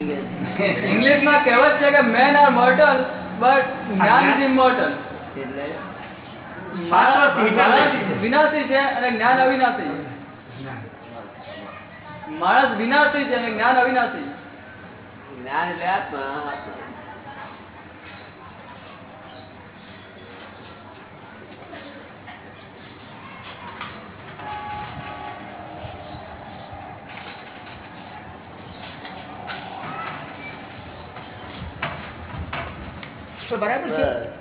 ઇંગ્લિશમાં કહેવત છે કે મેન આર મોર્ટલ બટ જ્ઞાન ઇઝ ઇમોર્ટલ. વિનાશી છે. અને જ્ઞાન અવિનાશી માણસ વિનાશી છે અને જ્ઞાન અવિનાશી જ્ઞાન એટલે આત્મા. તો બરાબર છે.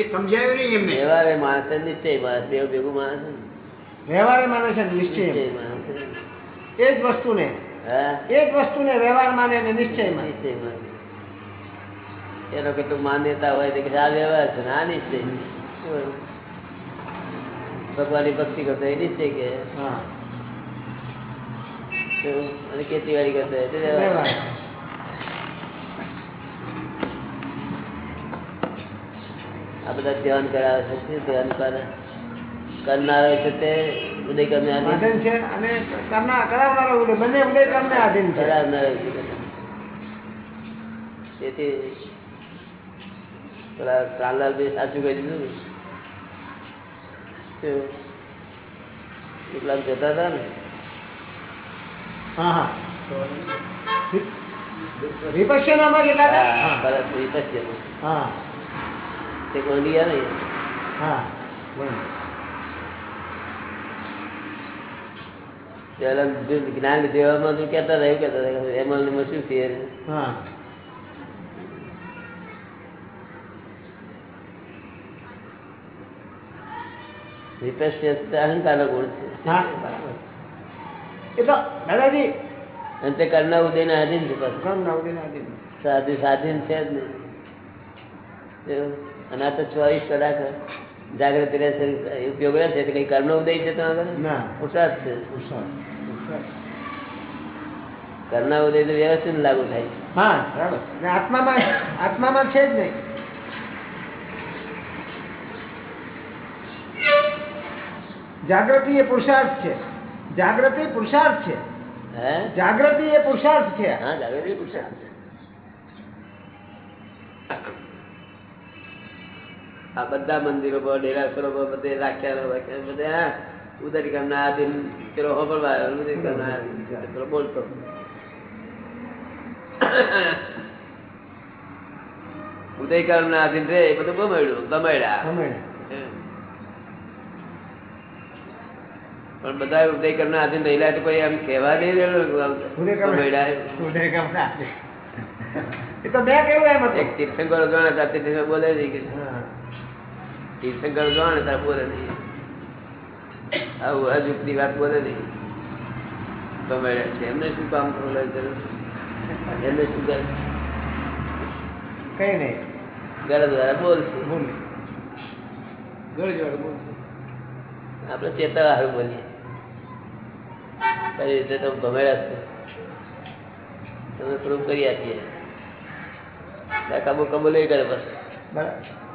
એ સમજાયું નહીં એમને. વ્યવહારે માણસ નિશ્ચય માણસ બે ભેગું માણસ વ્યવહારે માને છે નિશ્ચય. એ જ વસ્તુને. હા? એ જ વસ્તુને વ્યવહાર માને ને નિશ્ચય માને. નિશ્ચય માને. એનો કેટલું માન્યતા હોય તો કે આ વ્યવહાર છે ને આ નિશ્ચય? ભગવાનની ભક્તિ કરતો એ નિશ્ચય કે? અને ખેતીવાડી કરતો હોય વ્યવહાર. આ બધા ધ્યાન કરાવે છે ધ્યાન કરે? કરનારો છે તે ઉદય કરનાર આધીન છે અને કરનાર કરાવનારો ઉદય બંને ઉદય કર્મને આધીન છે. કરાવનારો છે તેથી પેલા કાનલાલ ભાઈ સાચું કહી દીધું ને. જતા હતા ને? હા હા. વિપશ્યનામાં કેટલા હતા? પરત હા. તે કોઈ ગયા હા જ્ઞાન જેવામાં તું કહેતા રહ્યું હતા એમાં શું ફેર હા અહંકાર ગુણ છે દાદાજી અને તે કરના આધીન છે સાધુ સાધીન જ નહીં. અને આ તો ચોવીસ કલાક જાગૃતિ રહેશે ઉપયોગ રહેશે એટલે કર્મનો ઉદય છે તમારે આગળ છે. પુરુષાર્થ. ઉદય તો વ્યવસ્થિત લાગુ થાય. હા બરાબર. આત્મામાં આત્મામાં છે જ નહીં. જાગૃતિ એ પુરુષાર્થ છે. જાગૃતિ પુરુષાર્થ છે. હે? જાગૃતિ એ પુરુષાર્થ છે. હા જાગૃતિ પુરુષાર્થ છે. આ બધા મંદિરો પર ડેરાસરો પર બધે રાખ્યા રાખ્યા બધે હા ઉદય કર્મના આધીન પેલો હોબળવા ઉદરી આધીન પેલો બોલતો. ઉદય ના આધીન રે એ બધું ગમાડ્યું ગમાડ્યા પણ બધા ઉદય ના આધીન રહેલા તો કોઈ એમ કહેવા નહીં રહેલું એ તો મેં કેવું એમ એક તીર્થંકર જોણે ત્યાં તીર્થંકર બોલે છે કે હા. તીર્થંકર જોણે ત્યાં બોલે નહીં આવું અજુકની વાત બોલે નહીં ગમાડ્યા છે. એમને શું કામ બોલે એમને શું કરે કઈ નહીં ગરજ વાળા બોલશે. ભૂલ નહીં ઘર જોડે બોલ આપણે ચેતા હારું બોલીએ. કઈ રીતે તમે ભમેડા છો. તમે પ્રૂવ કરી આપીએ. કાબુ કબૂલ એ કરે બસ. બરાબર.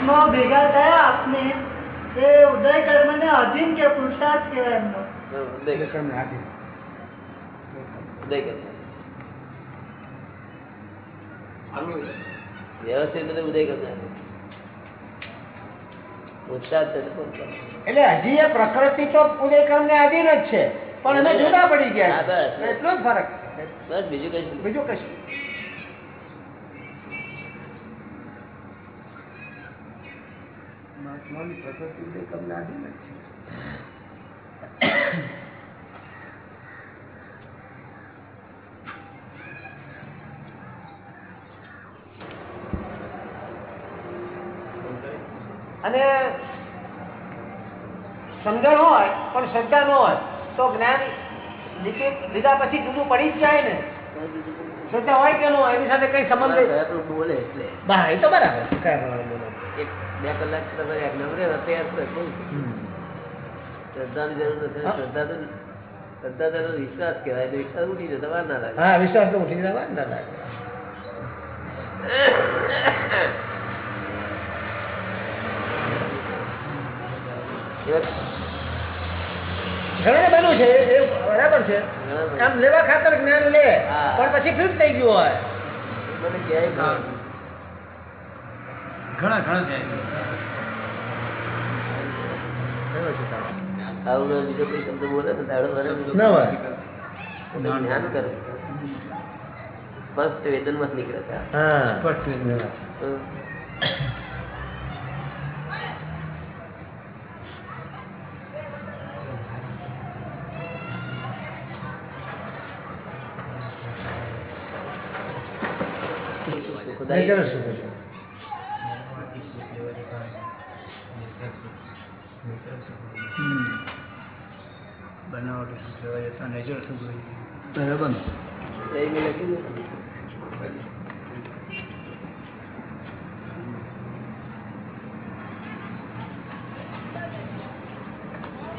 આત્મા ભેગા થયા આપને. એ ઉદય કર્મને અધીન કે પુરુષાર્થ કહેવાય એમનો. ઉદય ઉદય કરે. ઉદય કરે. વ્યવસ્થિત બધું ઉદય કરતા પુરુષાર્થ તો પુરુષાર્થ. એટલે હજી એ પ્રકૃતિ તો ઉદય કર્મને આધીન જ છે. પણ અમે જુદા પડી ગયા એટલો જ ફરક બસ બીજું કશું બીજું કશું મહાત્માની પ્રકૃતિ ઉદય કર્મને આધીન જ છે. અને સમજણ હોય પણ શ્રદ્ધા ન હોય તો જ્ઞાન લીધા પછી જુદું પડી જ જાય ને. શ્રદ્ધા હોય કે ન હોય એની સાથે કઈ સંબંધ બોલે એટલે. એ તો બરાબર એક બે કલાક તમારે આજ્ઞામાં તૈયાર છો શ્રદ્ધાની જરૂર નથી શ્રદ્ધા તો શ્રદ્ધા તેનો વિશ્વાસ કહેવાય તો વિશ્વાસ ઉઠી જાય તમારે ના લાગે. હા વિશ્વાસ તો ઉઠી જાય ના લાગે. ઘણા બનવું છે એ બરાબર છે. આમ લેવા ખાતર જ્ઞાન લે. પણ પછી ફિટ થઈ ગયું હોય. મને ક્યાંય ઘણા ઘણા છે. તારું. આવું ના બીજો કોઈ શબ્દ બોલે ને દાડો ભરે ના હોય. તો જ્ઞાન કરે સ્પષ્ટ વેદનમાં નીકળે સ્પષ્ટ વેદના. ખુદાઈ બનાવટી શું કહેવાય જતા નેચર શું કહેવાય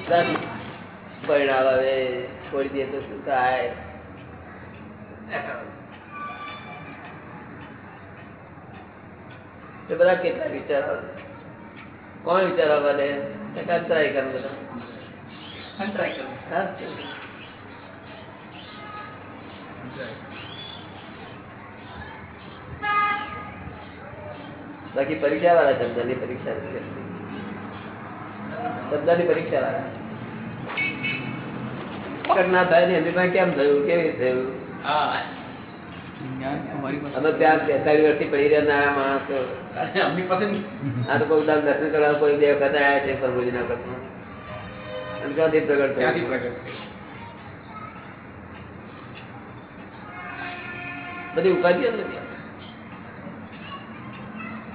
બરાબર પરિણામ આવે છોડી દે તો શું થાય? બધા કેટલા વિચાર આવે? કોણ વિચાર આવે દે ટ્રાય કરે બધા. બાકી પરીક્ષા વાળા શબ્દની પરીક્ષા. શબ્દની પરીક્ષા વાળા. ના થાય ને એમની પાસે કેમ થયું? કેવી રીતે થયું? અમે ત્યાં વર્ષથી પડી રહેનારા માણસો. આ તો કોઈ દર્શન કરવા કોઈ બે વખત આવ્યા છે પ્રભુજીના વખતમાં અને ક્યાંથી પ્રગટ ત્યાંથી પ્રગટ બધી ઉપાધિ જ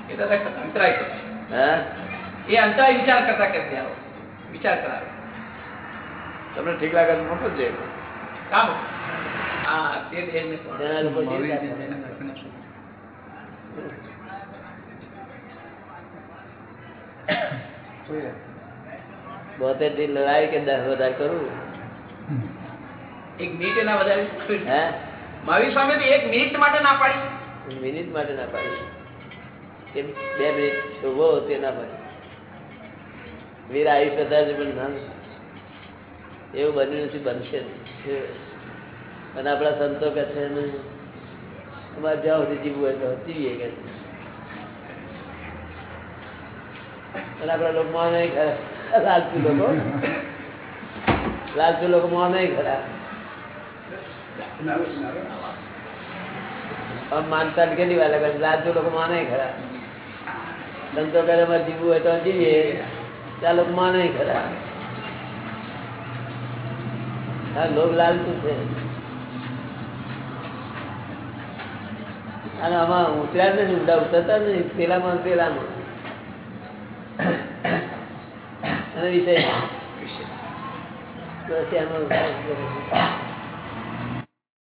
એ દાદા અંતરાય હા? એ અંતરાય વિચાર કરતા કરતા આવો વિચાર કરાવે. તમને ઠીક લાગે તો મોકલજો. કામ હા તે બોતેરથી લડાવી કે દસ વધારે કરું? એક મિનિટ ના વધારે હે? મહાવીર સ્વામી તો એક મિનિટ માટે ના પાડી. મિનિટ માટે ના પાડી. કે બે મિનિટ ઊભો તે ના પાડી. વીર આયુષ્ય વધારે જ પણ ધન એવું બન્યું નથી બનશે અને આપણા સંતો કે છે ને અમારે જ્યાં સુધી જીવવું હોય તો જીવીએ કે અને આપણા લોકો લાલચુ લોકો લાલચુ લોકો માને ખરા. માનતા કેટલી વાર લાગે લાલચુ લોકો માને ખરા. ધંધો કરે અમારે જીવવું હોય તો જીવીએ. ત્યાં લોકો નહીં ખરા. હા લોક લાલચુ છે? અને આમાં ઉતર્યા જ નથી ઉડા ઉતરતા જ નહીં પેલામાં પેલામાં અને વિષય